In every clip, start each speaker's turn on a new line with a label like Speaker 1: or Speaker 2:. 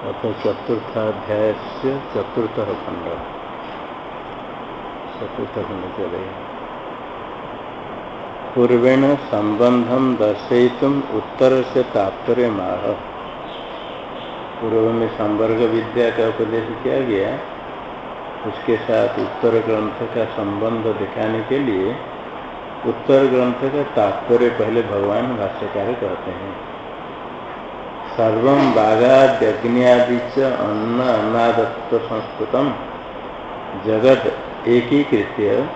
Speaker 1: अथ चतुर्थाध्याय से चतुर्थ खंड चतुर्थ खंड चले। पूर्वेण संबंधम दर्शयितुम उत्तर से तात्पर्य माह पूर्व में संवर्ग विद्या का उपदेश किया गया। उसके साथ उत्तर ग्रंथ का संबंध दिखाने के लिए उत्तर ग्रंथ का तात्पर्य पहले भगवान भाष्यकार कहते हैं। सर्व बाघाद्यग्नियादि अन्न अन्नादत्व संस्कृत जगत एकीकृत्य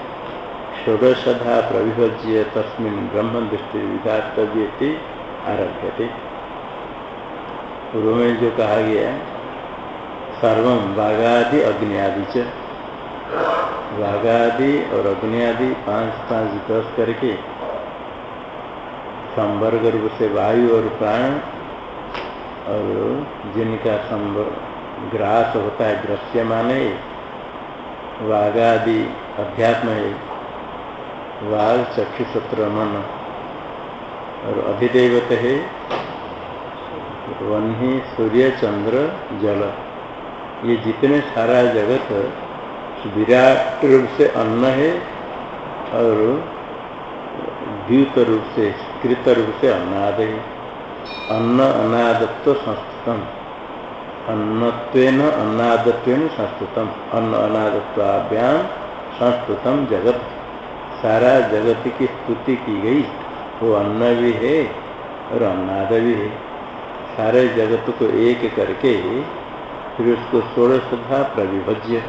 Speaker 1: षोडशधा प्रविभज्य तस्मिन् ब्रह्म दृष्टि विधातव्य आरभ्यते। पूर्व में जो कहा गया, सर्व बाघादि अग्नियादि बाघादि और अग्नियादि पाँच पाँच दस करके संवर्ग रूप से वायु और प्राण और जिनका संभव ग्रास होता है दृश्यमान है वाघादि अध्यात्म है वाघ चक्षुसत्र मन और अधिदेवत है, वन्ही सूर्य चंद्र जल। ये जितने सारा जगत विराट रूप से अन्न है और द्यूत रूप से, कृत रूप से अन्नाद है। अन्न अनादत्व संस्कृतम अन्नत्वेन अन्नादत्वेन संस्कृतम अन्न अनादत्वाभ्याम संस्कृतम जगत सारा जगत की स्तुति की गई वो अन्न भी है और अन्नाद भी है सारे जगत को एक करके फिर उसको सोलह था प्रविभज्य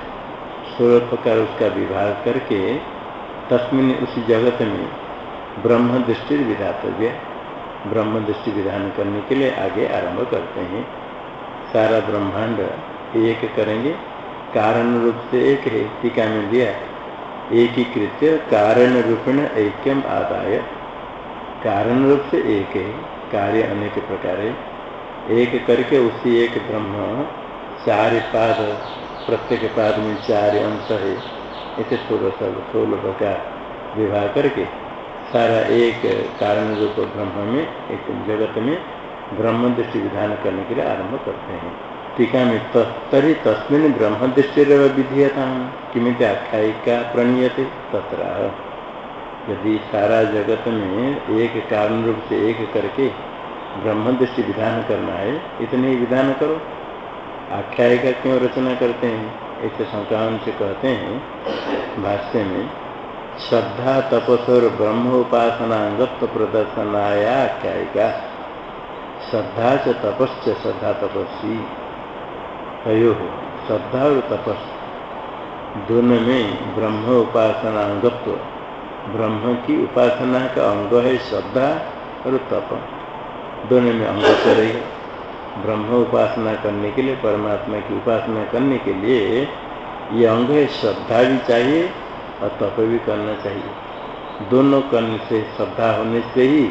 Speaker 1: सोलह प्रकार उसका विभाग करके तस्मिन उस जगत में ब्रह्म दृष्टि विधातव्य ब्रह्म दृष्टि विधान करने के लिए आगे आरंभ करते हैं। सारा ब्रह्मांड एक करेंगे। कारण रूप से एक है, टीका में दिया। एक ही कृत्य कारण रूपेण ऐक्यम आदाय। कारण रूप से एक है, कार्य अनेक प्रकार है। एक करके उसी एक ब्रह्म, चार पाद, प्रत्येक पाद में चार अंश है। इसे सोलह सोलह का विवाह करके सारा एक कारण रूप ब्रह्म में, एक जगत में ब्रह्म दृष्टि विधान करने के लिए आरंभ करते हैं। टीका में तरी तस्मिन ब्रह्म दृष्टि विधीयता। किमित आख्यायिका प्रणीयते तत्र। यदि सारा जगत में एक कारण रूप से एक करके ब्रह्म दृष्टि विधान करना है, इतने ही विधान करो। आख्यायिका क्यों रचना करते हैं? ऐसे संक्रांत से कहते हैं, भाष्य में श्रद्धा तपस और ब्रह्म उपासनांगत्व प्रदर्शनाया आख्यायिका श्रद्धा च तपस्च श्रद्धा तपस्वी। तयो श्रद्धा और तपस दोनों में ब्रह्म उपासना अंगत्व ब्रह्म की उपासना का अंग है श्रद्धा और तप। दोनों में अंग चलेगा ब्रह्म उपासना करने के लिए, परमात्मा की उपासना करने के लिए ये अंग है, श्रद्धा भी चाहिए और तप भी करना चाहिए। दोनों करने से श्रद्धा होने से ही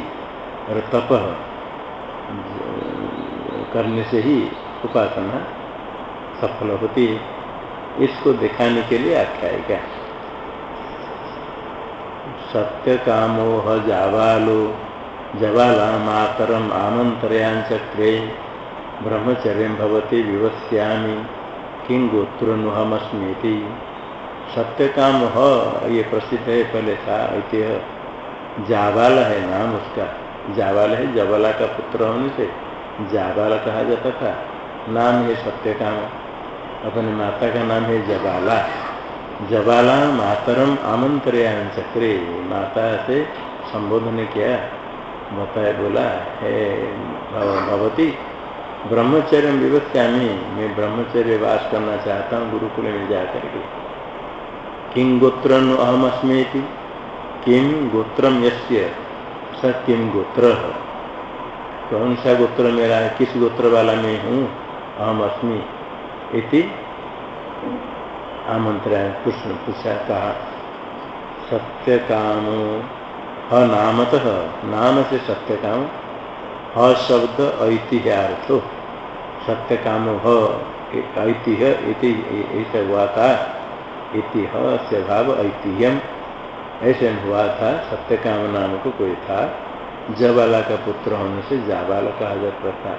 Speaker 1: और तप करने से ही उपासना सफल होती है। इसको दिखाने के लिए आख्यायिका सत्य कामोह जावालो जवाला मातरम आमंत्रयांचक्रे ब्रह्मचर्य भवती विवस्यामी, किं गोत्रोनुहमस्मीति सत्य काम ह, ये प्रसिद्ध है पहले था ऐतिह्य जावाल है नाम उसका। जावाल है जवाला का पुत्र होने से, जावाल कहा जाता था। नाम है सत्य काम अपने माता का नाम है जबाला जबाला मातरम आमंत्रण चक्रे। माता से संबोधन किया। बताया बोला, है भगवती ब्रह्मचर्य विवस्यामी मैं ब्रह्मचर्य वास करना चाहता हूँ, गुरुकुल में जा करके किं गोत्र अहम अस्मी किम गोत्रम यस्य? स किम गोत्र? कौन सा गोत्र मेरा है? किस गोत्र वाला मैं हूँ? अहम अस्मी इति आमंत्रण कृष्ण पूछा कहा सत्य काम ह नाम से सत्य काम ह शब्द ऐतिह्यार्थो सत्य काम ह ऐतिह्य ऐसा हुआ था। इतिह से भाव ऐतिह्यम। ऐसे हुआ था सत्य काम नाम को कोई था। जबाला का पुत्र होने से जाबाल कहा जाता था।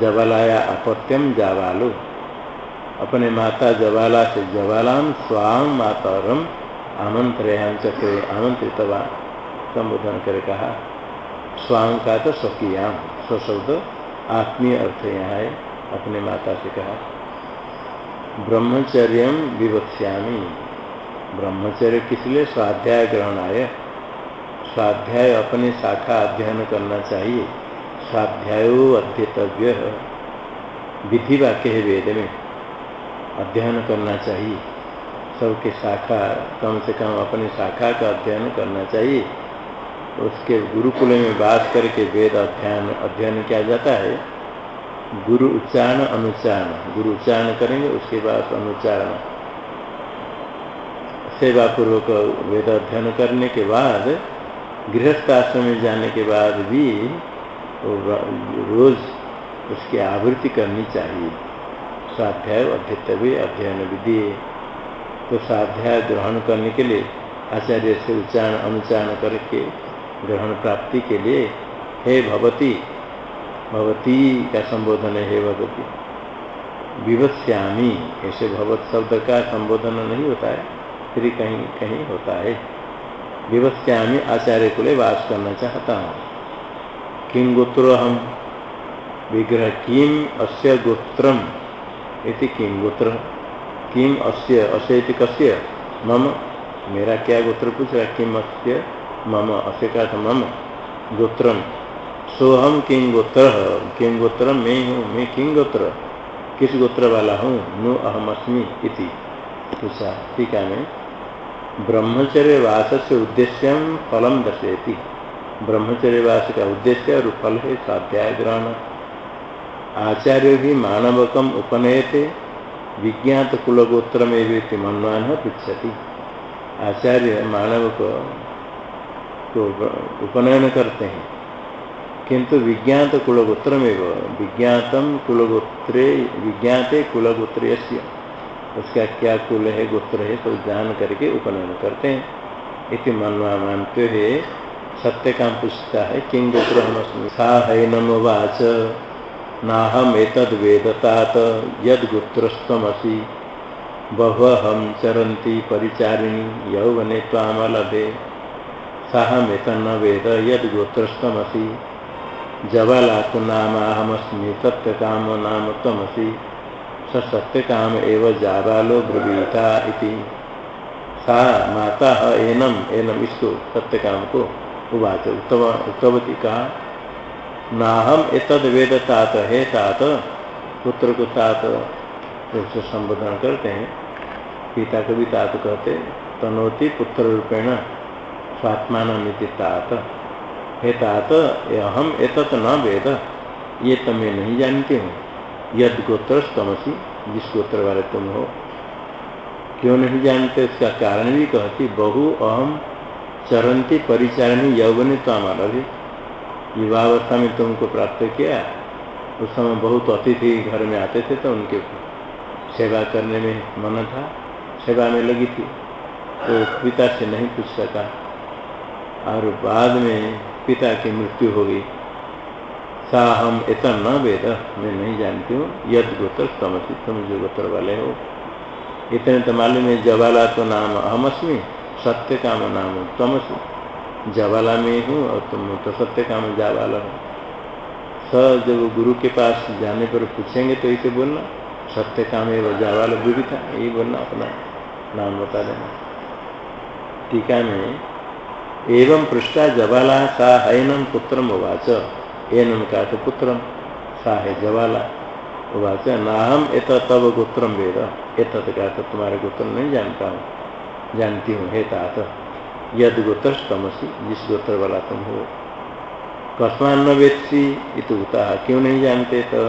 Speaker 1: जबालाया अपत्यम जावालो। अपने माता जबाला से जबालाम स्वाम मातरम आमंत्रयाम चक्र आमंत्रित संबोधन कर कहा स्वाम का तो स्वकीयाम स्वशब्द आत्मीय अर्थ यहाँ है। अपने माता से कहा ब्रह्मचर्य विवक्ष्यामी। ब्रह्मचर्य किस लिए? स्वाध्याय ग्रहण आय स्वाध्याय अपने शाखा अध्ययन करना चाहिए। स्वाध्याय अध्येतव्य विधि वाक्य है वेद में। अध्ययन करना चाहिए। सबके शाखा, कम से कम अपनी शाखा का अध्ययन करना चाहिए। उसके गुरुकुल में बात करके वेद अध्ययन अध्ययन किया जाता है। गुरु उच्चारण, अनुच्चारण। गुरु उच्चारण करेंगे, उसके बाद अनुच्चारण। सेवा पूर्वक वेद अध्ययन करने के बाद गृहस्थ आश्रम में जाने के बाद भी रोज उसकी आवृत्ति करनी चाहिए। स्वाध्याय, अध्यतव्य, अध्ययन विधि। तो स्वाध्याय ग्रहण करने के लिए, आचार्य से उच्चारण, अनुच्चारण करके ग्रहण प्राप्ति के लिए, हे भवती भवती का संबोधन है भगवती। विभत्स्यामी ऐसे भगवत शब्द का संबोधन नहीं होता है, फिर कहीं कहीं होता है। विभत्स्यामी आचार्य को वास करना चाहता हूँ। किम गोत्रो हम विग्रह किम अस्य गोत्रम? इति किम गोत्र? किम अस्य अस्य कस्य? मम? मेरा क्या गोत्र पूछ रहा किम अस्य मम, अस्य का मम। गोत्रम। सोहम किंग गोत्र किंग गोत्र मैं हूँ, मैं किंग गोत्र किस गोत्र वाला हूँ? नु अहम अस्मी इति। पूछा, ठीक है, मैं। ब्रह्मचर्य वास से उद्देश्य फलम दर्शयती। ब्रह्मचर्य वास का उद्देश्य और फल है स्वाध्याय ग्रहण। आचार्य भी मानवकम उपनयते, विज्ञात कुलगोत्र में भी मनवान पृछति आचार्य मानव को तो उपनयन करते हैं। किंतु विज्ञात कुलगोत्र में विज्ञातम कुलगोत्रे, विज्ञाते कुलगोत्र उसका क्या कुल है, गोत्र है सब जान करके उपनयन करते हैं। इति मनवा मानते है सत्य काम पूछता है किंग गोत्र हम सा है नमवाच, नाहम एतद वेदतात यद गोत्रस्तमसी बहुहम चरंती परिचारिणी, यौवने तामलभे न वेद यद गोत्रस्तमसी जबलातु नामहमस्मी सत्य काम नाम तमसी स सत्य काम एव जाबालो ब्रवीता सा माता एनम एनम इसको सत्य काम को उवाच उत्तम उत्तवती कहा नाहम एतद वेद तात हे तात पुत्र को तात से संबोधन करते हैं। पिता को भी तात कहते, तनोति पुत्र रूपेण स्वात्मान तात। हे तात अहम एतत न वेद। ये तो मैं नहीं जानती हूँ। यद गोत्र तमसी जिस गोत्र वाले तुम हो। क्यों नहीं जानते? उसका कारण भी कहती, बहु अहम चरंती परिचारणी यौवनी तो हमारा भी। युवावस्था में तुमको प्राप्त किया? उस समय बहुत अतिथि घर में आते थे तो उनके सेवा करने में मन था, सेवा में लगी थी। तो पिता से नहीं पूछ सका। और बाद में पिता की मृत्यु हो गई। सा हम इतना न वेद, मैं नहीं जानती हूँ। यद गोत्र समझी तुम जो गोत्र वाले हो। इतने तो मालूम है जवाला तो नाम अहमअस्मी सत्य काम नाम तमसी। जवाला में हूँ और तुम तो सत्य काम जावाला हो। स जब गुरु के पास जाने पर पूछेंगे तो इसे बोलना। सत्य काम है, वो जावाला था, यही बोलना अपना नाम बता देना। टीका में एवं पृष्ठा जबाला सा हैनम पुत्र उवाच। एनम का पुत्र सा है जबाला उवाच। नाहम एत तब गोत्रम वेद। एत का तुम्हारे गोत्र नहीं जानता हूँ। जानती हूँ, हे तात। यद गोत्र तमसी जिस गोत्र वाला तुम हो। कस्मान न वेदसी इतुता क्यों नहीं जानते तो?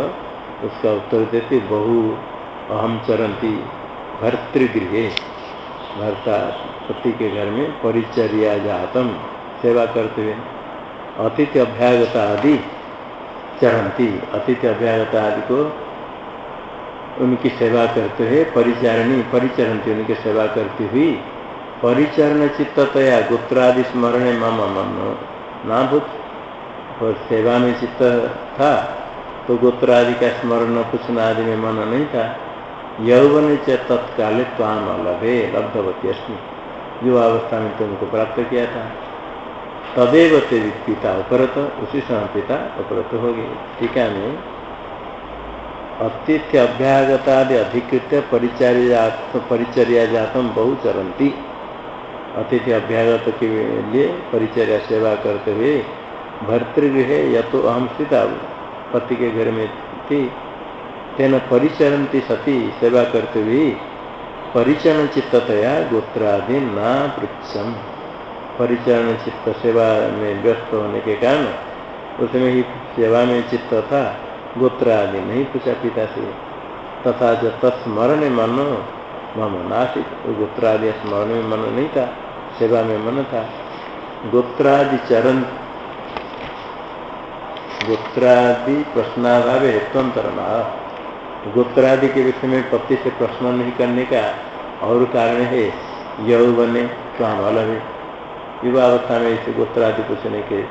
Speaker 1: उसका उत्तर देते, बहु अहम चरंती भर्तृगृह। भरता पति के घर में परिचर्या जातम, सेवा करते हुए। अतिथि अभ्यागता आदि चढ़ती। अतिथि अभ्यागता आदि को उनकी सेवा करते हुए परिचारणी परिचरणती उनकी सेवा करती हुई। परिचरण चित्ततया गोत्रादि स्मरण मम मन ना भूत और सेवा में चित्त था तो गोत्र आदि का स्मरण पूछना आदि में मन नहीं था। यौवन च तत्काल ताम लभे लब्धवती अस्मी। जो अवस्था में तुमको प्राप्त किया था। तदेव ते पिता उपरत, उसी समय पिता उपरत हो गए। टीका में अतिथ्य अभ्यागतादि अधिकृत परिचर्या परिचर्या जातम बहु चरंती अतिथि अभ्यागत के लिए परिचर्या सेवा करते हुए भर्तृगृह या तो अहम स्थिता पति के घर में थी। तेन परिचरती सती सेवा करते हुए परिचरण चित्ततया गोत्रादि न पृछम परिचरण चित्त सेवा में व्यस्त होने के कारण उसमें ही सेवा में चित्त था गोत्र आदि नहीं पूछा पिता से। तथा जो तत्स्मरण मन मम नासिक गोत्र आदि स्मरण में मन नहीं था, सेवा में मन था। गोत्रादि चरण गोत्रादि प्रश्नाभाव गोत्रादि के विषय में पति से प्रश्न नहीं करने का और कारण है यौवने अलग है युवा अवस्था में इसे गोत्रादि पूछने के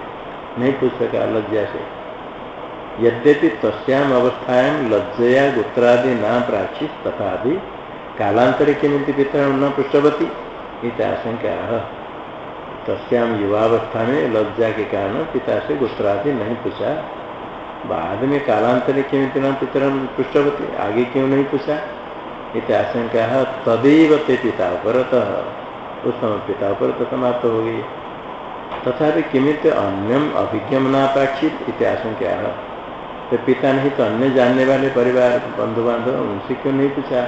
Speaker 1: नहीं पूछ सका लज्जा से। यद्यपि तस्याम अवस्थायां लज्जया गोत्रादि न प्राची तथा कालांतरे किमित वितरण न पृष्ठवती इत आशंका। तस्याम युवावस्था में लज्जा के कारण पिता से गोत्रादि नहीं पूछा। बाद में कालांतरे किमित न पितरण पृष्ठवती? आगे क्यों नहीं पूछा? इत आशंका है तदैव ते पिता परत। उस समय पिता पर तो समाप्त हो गई। तथा किमित अन्यम अभिज्ञमनापेक्षित? इतिहास क्या है तो पिता नहीं तो अन्य जानने वाले परिवार बंधु बांधव उनसे क्यों नहीं पूछा?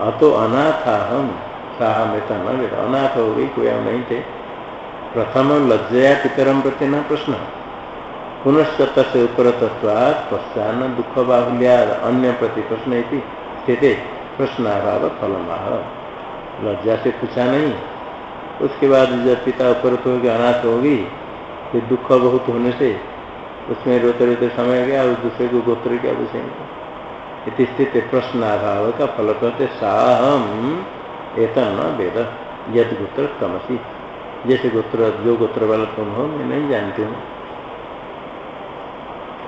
Speaker 1: अतो अनाथ हम साह में तो अनाथ हो गई, कोई नहीं थे। प्रथम लज्जया पितरम प्रति न प्रश्न। पुनश्च तस्य उपरतत्वात् पश्चान दुख बाहुल्या अन्य प्रति प्रश्न स्थित प्रश्नाभाव फलमाह लज्जा से पूछा नहीं उसके बाद जब पिता उपरत हो गया अनाथ होगी फिर दुख बहुत होने से उसमें रोते रोते समय गया और दूसरे को गोत्र क्या पूछेंगे इति स्थित प्रश्न अभाव का फल कहते साहम एतन न वेद यद गोत्र तमसी जैसे गोत्र जो गोत्र वाला तुम हो मैं नहीं जानती हूँ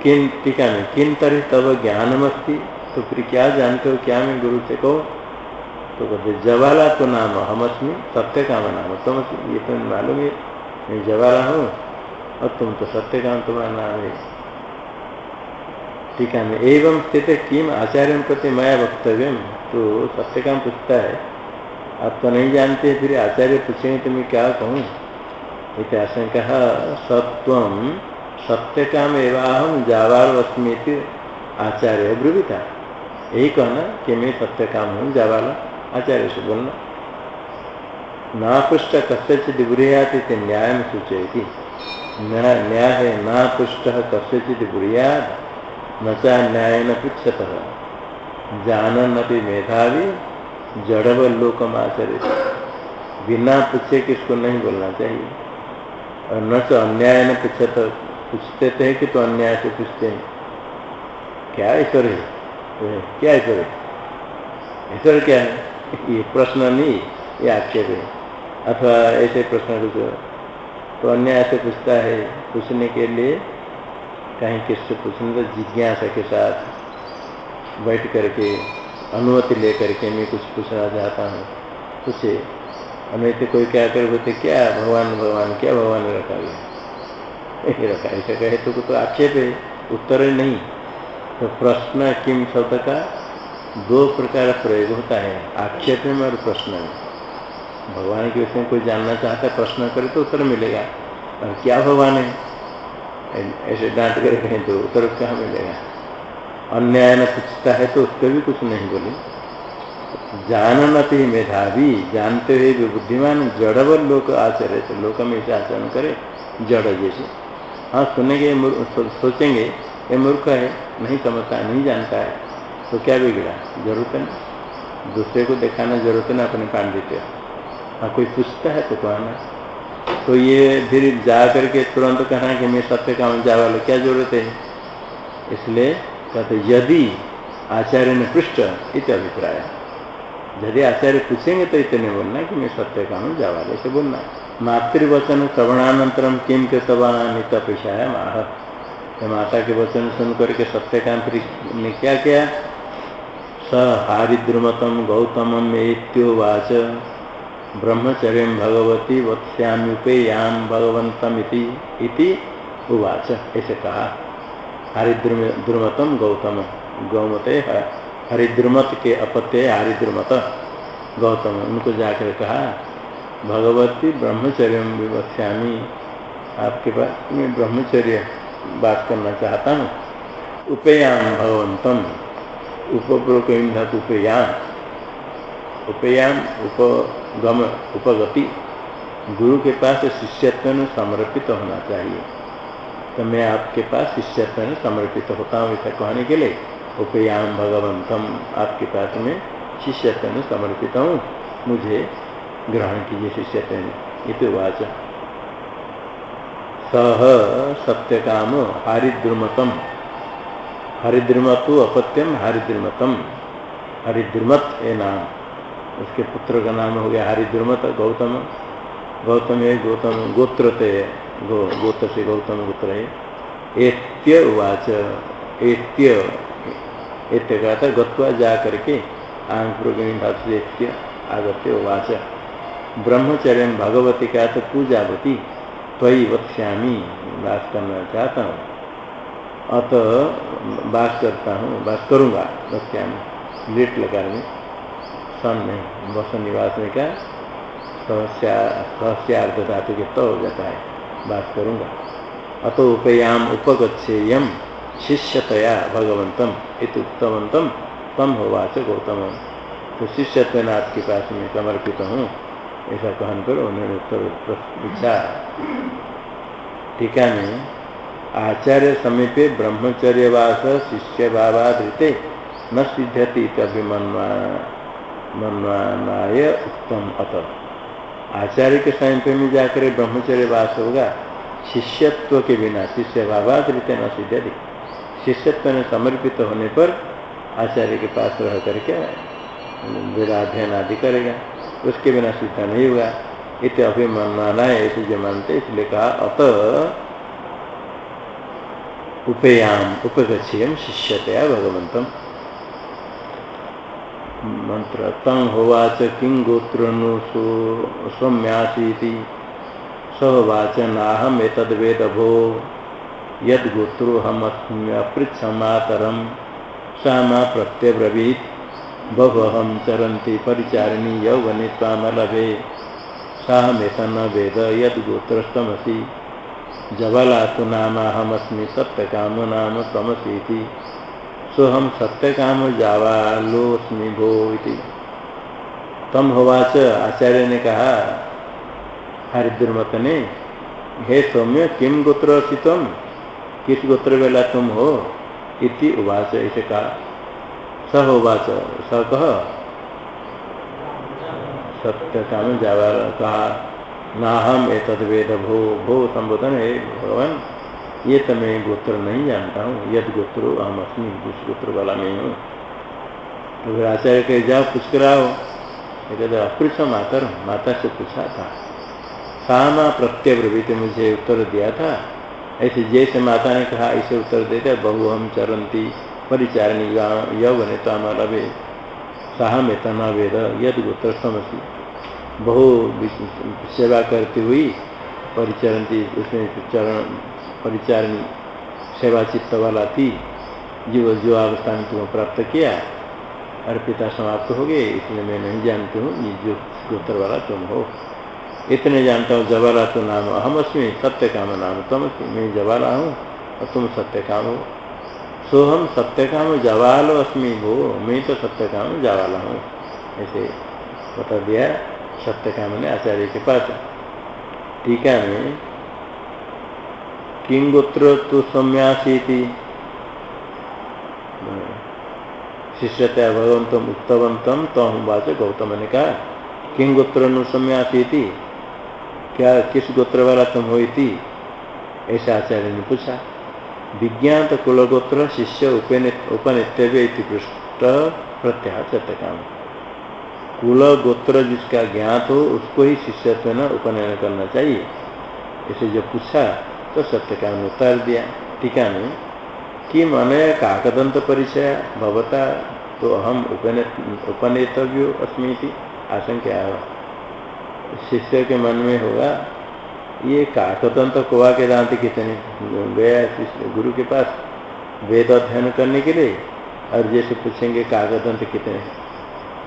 Speaker 1: किन टीका में किन तरह तब ज्ञानमस्ती? तो फिर क्या जानते हो? क्या मैं गुरु से कहो? तो कहते जवाला तो नाम हमअस्मी सत्य काम नाम तुम ये तो मालूम है। मैं जवाला हूँ, और तुम तो सत्य काम तुम्हारा नाम है। ठीक है एवं स्थित किम आचार्य प्रति मया वक्तव्य? तो सत्य काम पूछता है। आप तो नहीं जानते, फिर आचार्य पूछेंगे तो मैं क्या कहूँ? इतिहास कहा, सत्व सत्य काम एवं अस्मी आचार्य ब्रुविता। यही कहना कि मैं सत्य काम हूँ जावाला आचार्य से बोलना। नापुष्ट कस्यचित गृहयात न्याय में सूचयती न्याय है नापुष्ट कस्यचित गृहयाद न चा न्याय न पृछत जानन अपनी मेधावी जड़व लोकम आचरित। बिना पूछे किसको नहीं बोलना चाहिए। और न तो अन्याय न पृछत पूछते थे कि तो अन्याय से पूछते हैं। क्या ईश्वर है? क्या ईश्वर है? ईश्वर क्या है? ये प्रश्न नहीं, ये आक्षेप है। अथवा ऐसे प्रश्न कुछ तो अन्याय से पूछता है, पूछने के लिए कहीं किससे पूछने तो जिज्ञासा के साथ बैठ करके, अनुमति लेकर के मैं कुछ पूछना चाहता हूँ। पूछे अनुमति कोई क्या कर बोलते, क्या भगवान भगवान, क्या भगवान रखा गया? रखा ऐसा कहे तो, तो आक्षेप है उत्तर नहीं। तो प्रश्न किम शब्द का दो प्रकार प्रयोग होता है आक्षेप में और प्रश्न में। भगवान के विषय में कोई जानना चाहता है प्रश्न करे तो उत्तर मिलेगा। और क्या भगवान है? ऐसे डांट कर कहें तो उत्तर क्या मिलेगा? अन्याय न पूछता है तो उसको भी कुछ नहीं बोले। जाननति मेधावी जानते हुए भी बुद्धिमान जड़वर लोक आचर्य तो लोक में आचरण करे जड़ जैसे। हाँ सुनेंगे सोचेंगे, ये मूर्ख है, नहीं समझता, नहीं जानता है तो क्या बिगड़ा? ज़रूरत नहीं। दूसरे को दिखाना ज़रूरत नहीं, अपने पांडित्य हाँ। कोई पूछता है तो कहना। तो ये फिर जा करके तुरंत कहना कि मैं सत्य का जा वाले, क्या ज़रूरत है? इसलिए कहते, यदि आचार्य ने पृष्ठ इत अभिप्राय। यदि आचार्य पूछेंगे तो इतने बोलना कि मैं सत्य का हूँ वाले से बोलना मातृवचन श्रवणानंतरम किम के कृतवान अपेक्षा है माह। तो माता के वचन सुन करके सत्यकांत ने क्या किया? स हारिद्रुमतम गौतम एत्योवाच ब्रह्मचर्य भगवती वत्स्याम्युपेयाम भगवंतमिति इति उवाच, ऐसे कहा। हरिद्रुमतम गौतम, गौमते हरिद्रुमत के अपत्य हरिद्रुमत गौतम। उनको जाकर कहा, भगवती ब्रह्मचर्य विवत्स्यामी आपके पास मैं ब्रह्मचर्य बात करना चाहता हूँ। उपयाम भगवंतम उपपूर्वक धातु उपयाम। उपयाम उपगम, उपगति। गुरु के पास शिष्यत्व में समर्पित होना चाहिए। तो मैं आपके पास शिष्यत्व में समर्पित होता हूँ ऐसा कहने के लिए। उपयाम भगवंतम। आपके पास में शिष्यत्व समर्पित हूँ। मुझे ग्रहण कीजिए शिष्यत्व इत वाच। सह सत्य काम हरिद्रुमतम। हरिद्रुमतु अपत्यम हरिद्रुमतम। हरिद्रुमत ए नाम। उसके पुत्र का नाम हो गया हरिद्रुमत गौतम। गौतम है गौतम गोत्र ते गो, गोत्र से गौतम गोत्र है एत्य उवाच एत्य एत्य का था गत्वा जा करके आंध्र आगत्य उवाच। ब्रह्मचर्य भगवती का तो पूजावती त्वयि वक्ष्यामी बात करना चाहता हूँ अत बात करता हूँ बात करूँगा वक्ष्यामी। लेट लगा में सन में बस निवास में क्या सहस्यार्ध धातु के तो हो जाता है बात करूँगा अतो उपयाम उपगछेयम शिष्यतया भगवंतम इत तम होवाच गौतम। तो शिष्यत्व नाथ के पास में समर्पित हूँ, ऐसा कहन करो, उन्होंने उत्तर पूछा। टीका में आचार्य समीपे ब्रह्मचर्यवास शिष्य भावाधृते न सिद्ध्यति तभिमन्वा मनवानाय उत्तम अत। आचार्य के समीप में जाकर ब्रह्मचर्य वास होगा, शिष्यत्व के बिना शिष्य भावात रीते न सिद्ध शिष्यत्व में समर्पित होने पर आचार्य के पास रह करके वेदाध्ययन आदि करेगा। उसके बिना सिद्ध नहीं होगा इत अभिमाना है ऐसे जो मानते इसलिए कहा, अत उपेयाम उपगछेयम शिष्यतया भगवंतम मंत्र, तं होवाच किं गोत्रनुषु सौम्यासी सहोवाच एतद्वेद भो यदगोत्रोहमस्म्यपृच्छमातरम सा मा प्रत्यब्रवीत बहुहम चरती परिचारिणी यौवने तामलभे साहमेतन वेद यदगोत्रस्तमसी। जबला तो नामाहमस्मी सत्यकामो नाम तमसी सोहम सत्य काम जावालोस्मी भो इति। तम होवाच, आचार्य ने कहा हरिद्रमत ने हे सौम्य किम गोत्र असी तुम किस गोत्र वेला तुम हो? इति उवाच ऐसे कहा स होवाच स कह सत्य काम जावा कहा ना हम ए वेद भो भो संबोधन, है भगवान, ये तो मैं गोत्र नहीं जानता हूँ। यद गोत्रो अहम अस्मी, जिस गोत्र वाला नहीं हूँ। तो फिर आचार्य कहे जाओ पूछ कर आओ कहते अपृछ मातर माता से पूछा था। सामा प्रत्यव्रवित मुझे उत्तर दिया था। ऐसे जैसे माता ने कहा, इसे उत्तर देते बहु हम चरंती परिचारणी यौवने तमलभे साह में तना वेद यद गोत्र समसी। बहु सेवा करती हुई परिचरती उसमें चरण, परिचारिणी सेवा चित्त वाला थी जो जो अवस्था में तुम्हें प्राप्त किया अर्पिता समाप्त हो गए, इसलिए मैं नहीं जानती हूँ जो गोत्र वाला तुम हो। इतने जानता हूँ जवाला तो नाम। अहम अस्मी, सत्य काम नाम। तुम मैं जवाला हूँ, और तुम सत्य काम। हो सो हम सत्य काम जवाल अस्मी हो मैं तो सत्य काम जवाला हूँ। ऐसे बता दिया सत्य काम ने आचार्य के पास। टीका में। किंगोत्र तो सम्यासी शिष्यता भगवंत उत्तवंतम तो हम बाच गौतम ने कहा, किंगोत्र नुसम्यासी क्या किस गोत्र वाला तुम हो ऐसा आचार्य ने पूछा। विज्ञात कुलगोत्र शिष्य उपनित्यव्य पृष्ठ प्रत्याह सत्यकाम कुल गोत्र जिसका ज्ञात हो, उसको ही शिष्यत्व न उपनयन करना चाहिए। इसे जो पूछा तो सत्य का उत्तर दिया। टीका में कि मन काकदंत परिचय? भवता तो हम उपनेतव्यो अस्मी आशंका शिष्य के मन में होगा, ये काकदंत कोवा के दांत कितने गया शिष्य, गुरु के पास वेद अध्ययन करने के लिए, और जैसे पूछेंगे काकदंत कितने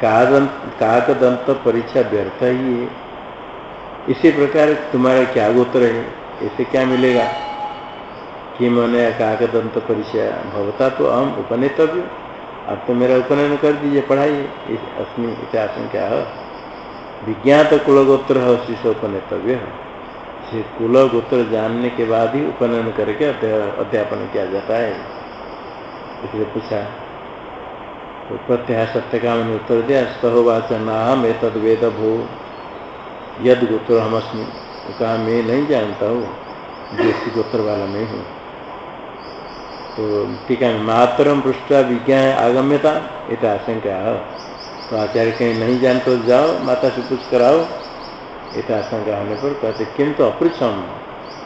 Speaker 1: कादंत काकदंत परीक्षा व्यर्थ ही है। इसी प्रकार तुम्हारा क्या गोत्र है? इससे क्या मिलेगा? कि मैंने काकदंत परीक्षा, भवता तो हम उपनेतव्य अब तो मेरा उपनयन कर दीजिए, पढ़ाइए। इस अस्मी इतिहास क्या है? विज्ञात कुलगोत्र है शिष्य उपनेतव्य है कुल गोत्र जानने के बाद ही उपनयन करके अध्यापन किया जाता है। इसलिए पूछा तो प्रत्याह सत्य का मैंने उत्तर दिया सहोवाच नाम ए तद वेद भो यद गोत्र हम अस्मी कहा, मैं नहीं जानता हूँ देशी गोत्र वाला नहीं हूँ। तो ठीक है मातरम पृष्ठा विज्ञान आगम्यता, इत आशंका। तो आचार्य कहीं, नहीं जान तो जाओ, माता से पूछ कराओ। इत आशंका होने पर कहते किंतु तो अपृछम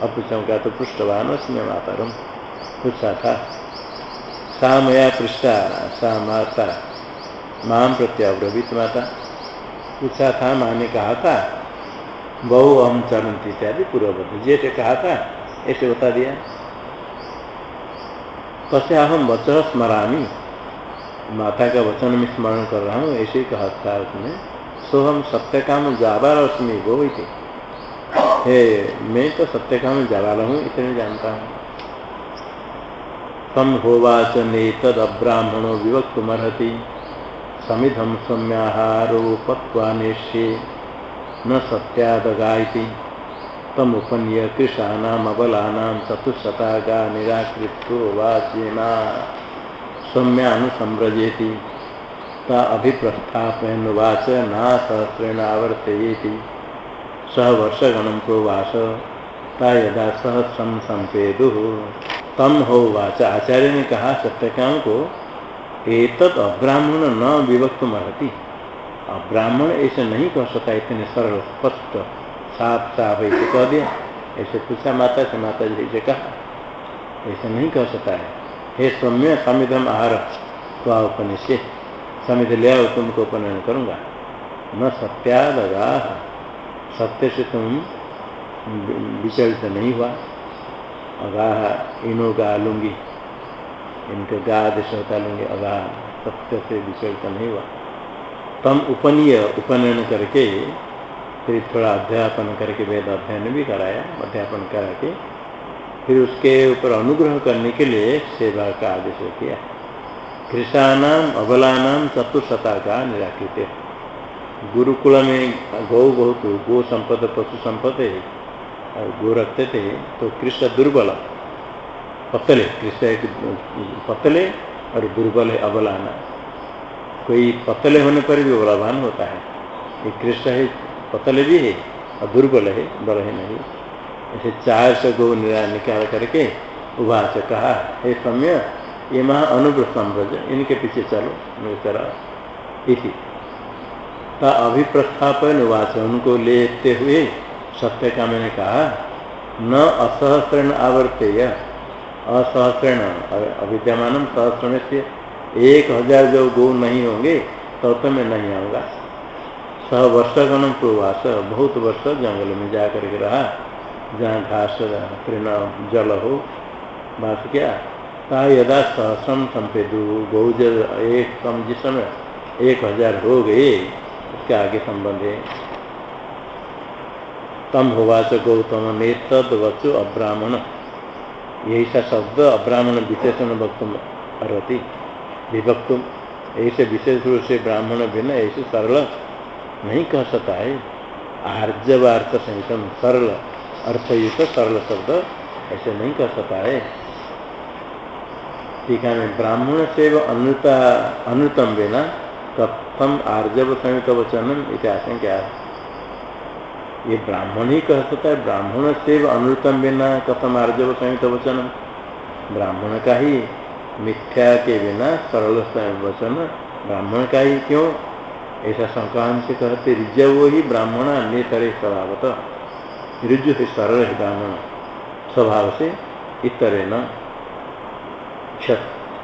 Speaker 1: अपृछम का तो पृष्ठवान उसमें मातरम। पूछा था। सा मया पृष्ठा, सा माता। माम प्रत्याव्रवित माता। पूछा था, माँ कहा था, बहु अहम चरंती इत्यादि पूर्ववत। जैसे कहा था, ऐसे बता दिया। तसे अहम वचन स्मरामी। माता का वचन में स्मरण कर रहा हूँ, ऐसे ही कहा था उसने सो हम सत्य काम जाबार उसमें हुई थी। हे, मैं तो सत्य काम जाबाल हूँ, इतने जानता हूँ। तम होवाच नेतद अब्राह्मणो विवक्त मरहति समिधम सम्याहारो पत्वा न सत्यादगा तम तमुपन्य कृशानाम अबलानां चतुशतागा निराकृतो वाच्येना सौम्यानुसम्रजेति ता ना सहस्रेण आवर्तयेति। सह वर्षगणं प्रोवास ता यदा सहस्रम संपेदु। तम हो वाच आचार्य ने कहा सत्यकाम को एतत् अब्राह्मण न विभक्त महती अब्राह्मण ऐसे नहीं कह सकता, इतने सरल, स्पष्ट, साफ़ साफ़ ऐसे कह दिया। ऐसे पूछा माता से माता जी ऐसे कहा, ऐसे नहीं कह सकता है। हे सौम्य, समिधम आहार। तो उपनिषे। समिध ले आओ तुमको उपनयन करूँगा। न सत्यादगा सत्य से तुम विचलित नहीं हुआ। अगाह इनो गा लूँगी। इनके गा आदेश होता लूँगी अगाह सत्य से विचलित नहीं हुआ। तम उपनीय उपनयन करके, फिर थोड़ा अध्यापन करके वेद अध्ययन भी कराया। अध्यापन करा के फिर उसके ऊपर अनुग्रह करने के लिए सेवा का आदेश किया। कृषाणाम, अबलानाम, चतुर्शता का निराकृत। गुरुकुल में गौ बहुत, गो संपद, पशु संपद है, और गो रखते थे तो कृष्ण दुर्बल। पतले, कृष्ण एक पतले और दुर्बल है, अबलाना। कोई पतले होने पर भी बलवान होता है। ये कृष्ण है, पतले भी है, और दुर्बल है बल है नहीं। ऐसे चार सौ गो निकाल करके उभा से कहा, हे सम्य, ये महा अनुव्रत संभ्रज इनके पीछे चलो मेरी तरह इति। ता अभिप्रस्थापन उवाच उनको लेते हुए सत्य का मैंने कहा, न असहस्रण आवर्तेय, असहस्रण अविद्यमान सहस्रण से एक हज़ार जो गो नहीं होंगे, तब तो मैं नहीं आऊँगा। सह वर्षगण प्रवास, बहुत वर्ष जंगल में जा करके रहा। जहाँ घास तृण जल हो बात क्या? ता यदा सहसम संपेदु बहुत एक कम जिस समय एक हज़ार हो गए, उसके आगे संबंध है। तम होवाच गौतम ने तद वचु अब्राह्मण। यही सा शब्द अब्राह्मण विशेषण वक्त रहती विभक्तुम, ऐसे विशेष रूप से ब्राह्मण भिन्न ऐसे सरल नहीं कह सकता है आर्जवार्थ संहितम सरल अर्थयुक्त सरल शब्द ऐसे नहीं कह सकता है। टीका में ब्राह्मण से अनुता, अनुतम बिना कथम आर्जव संयुक्त वचनम इतिहास क्या है ये ब्राह्मण ही कह सकता है, ब्राह्मण से अनुतम बिना कथम आर्जव संयुक्त वचनम। ब्राह्मण का ही मिथ्या के बिना सरल वचन ब्राह्मण का ही क्यों? ऐसा संक्रांत से कहते रिजव ही ब्राह्मण अन्य तरह स्वभावत ऋजु है सरल है स्वभाव से इतरे न?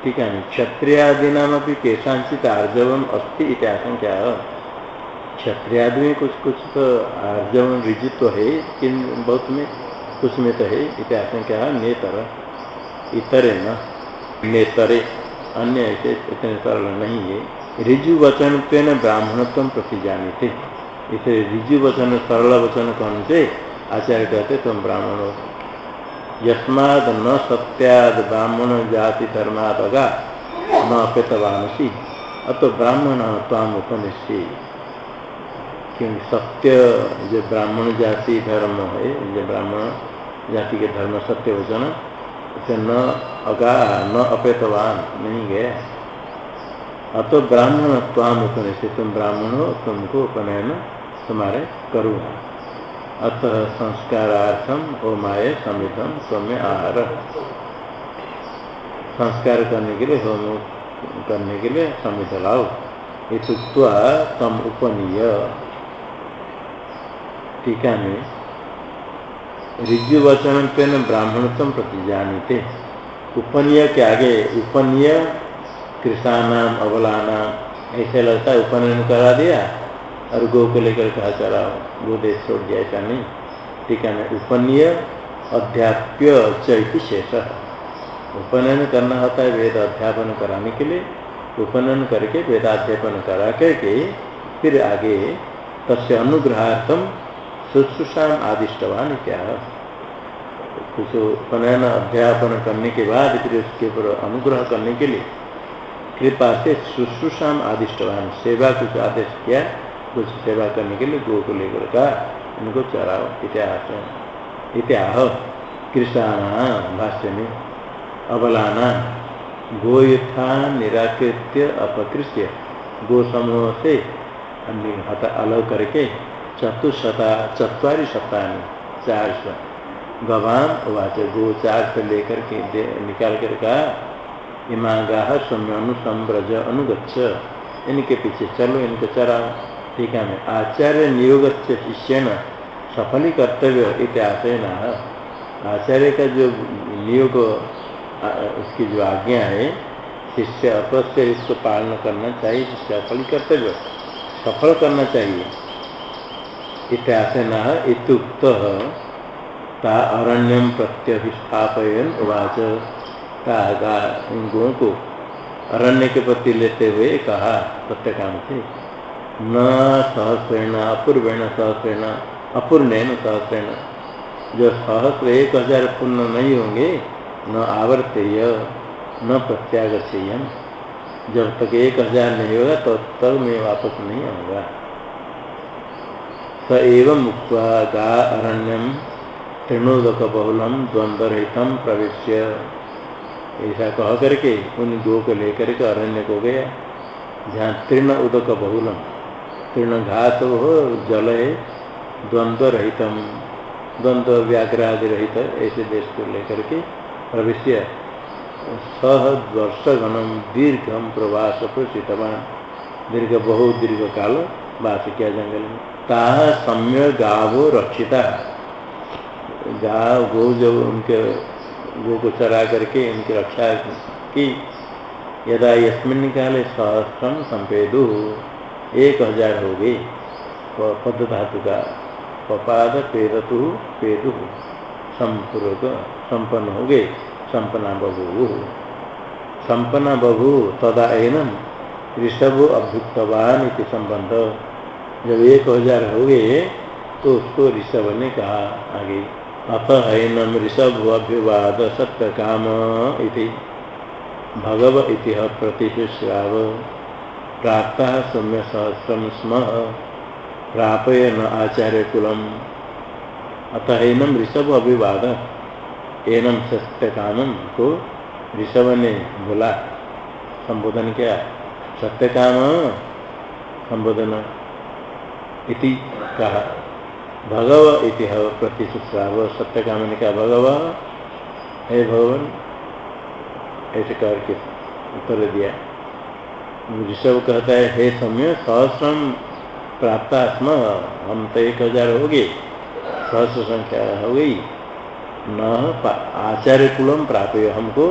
Speaker 1: ठीक है क्षत्रियादि नाम भी केशांचित आर्जवम अस्ति इत्याशंका क्षत्रियादि में कुछ कुछ तो आर्जवम रिजित तो है किन बहुत में कुछ में तो है इत्याशंका नेतर इतरे न नेतरे, अन्य ऐसे इतने सरल नहीं है। ऋजु वचन ब्राह्मणत्व प्रति जाने थे इसे ऋजु वचन सरल वचन कौन से आचार्य कहते, तुम ब्राह्मण हो। यस्माद न सत्याद ब्राह्मण जाति धर्मादगा न अपेतवानसी अतो ब्राह्मण ताम उपनिषि क्योंकि सत्य जो ब्राह्मण जाति धर्म है, जो ब्राह्मण जाति के धर्म सत्य वचन उसे न अगा, न अपेतवान नहीं गया। अतो ब्राह्मण ताम उपनिषि तुम ब्राह्मण हो, तुमको उपनयन तुम्हारे करूँगा। अतः संस्कारार्थम होमाय समितम सौम्य आहार। संस्कार करने के लिए, होम करने के लिए समित लाओ। इतुक्वा तम उपनीय। टीका में ऋजु वचन पे न ब्राह्मणत्म प्रति जानीते। उपनीय के आगे, उपनीय कृषानाम अबलानाम, ऐसे लगता है उपनयन करा दिया, और गो को लेकर कहा चला देश छोड़ दिया ऐसा नहीं ठीक है उपनीय अध्याप्य चैती शेष। उपनयन करना होता है वेद अध्यापन कराने के लिए। उपनयन करके वेदाध्यापन करा करके फिर आगे तस्य अनुग्रहार्थम शुश्रूषा आदिष्टवान क्या कुछ उपनयन अध्यापन करने के बाद फिर उसके ऊपर अनुग्रह करने के लिए कृपा से शुश्रूषा आदिष्टवान। सेवा कुछ आदेश किया। कुछ सेवा करने के लिए गो को लेकर का उनको चराओ इतिहास इतिहाह कृष्णा भाष्य में अबलाना गो यथा निराकृत्य अपकृष्य। गो समूह से अलग करके चतुशता चतरी सप्ताह चार सौ गवान उवाच, गो चार से लेकर के निकाल कर कहा इमा गाह सौम्य अनुसम्रज अनुगछ इनके पीछे चलो, इनको चराओ ठीक है आचार्य नियोग से शिष्य न सफली कर्तव्य इतिहास न आचार्य का जो नियोग उसकी जो आज्ञा है, शिष्य अपस्य इसको पालन करना चाहिए, शिष्य सफली कर्तव्य सफल करना चाहिए। इतिहास न इतुक्त ता अरण्यम प्रत्यभिस्थापयन उवाच। ता गुणों को अरण्य के प्रति लेते हुए कहा प्रत्यकाम से न सहस्रेण अपूर्वेण सहस्रेण अपूर्ण सहस्रेण जो सहस्र एक हज़ार पूर्ण नहीं होंगे, न आवर्तेय, न प्रत्यागछेय जब तक एक हज़ार नहीं होगा तब तो तक मैं वापस नहीं आऊँगा। स एवं मुक्त गा अरण्यम तृणोदक बहुलम द्वंद्वरहित प्रवेश ऐसा कह करके उन दो को लेकर के अरण्य को गया, जहाँ तृण उदक बहुलम तीर्ण घास हो जल है द्वंद्व रहित द्वंद्व व्याघ्र आदि रहित ऐसे देश को लेकर के प्रवेश सह वर्ष घनम दीर्घम प्रवास प्रोषितवान दीर्घ, बहु दीर्घ काल वास किया जंगल में। ताह सम्य गावो रक्षिता। गाव, गो जो उनके, गो को चरा करके उनकी रक्षा की। यदा यस्मिन काले सहस्रम संपेदु। एक हज़ार हो गई। पद धातु का पपाद पेदतु पेदु संपूर्वक संपन्न हो गए संपन्ना बभू। संपन्ना बभू तदा एनम ऋषभ अभ्युक्तवान इति संबंध। जब एक हज़ार हो गए तो उसको ऋषभ ने कहा आगे अतः एनम ऋषभ अभ्युवाद सत्य काम इति। भगव इति प्रतिश्राव प्राप्त सौम्य सहस्रम स्म प्रापय न आचार्य कुलम। अतः एनम ऋषभ अभिवाद एनम सत्य कामम को ऋषभ ने बोला संबोधन किया? सत्य काम संबोधन इति कहा भगव इति प्रतिश्राव सत्य काम ने कहा भगव? हे भगवान ऐसे करके उत्तर दिया। ऋषभ कहता है, हे समय सहस्रम प्राप्त स्म, हम तो एक हज़ार हो गए, सहस्र संख्या हो गई। न आचार्य कुलम प्राप्त हमको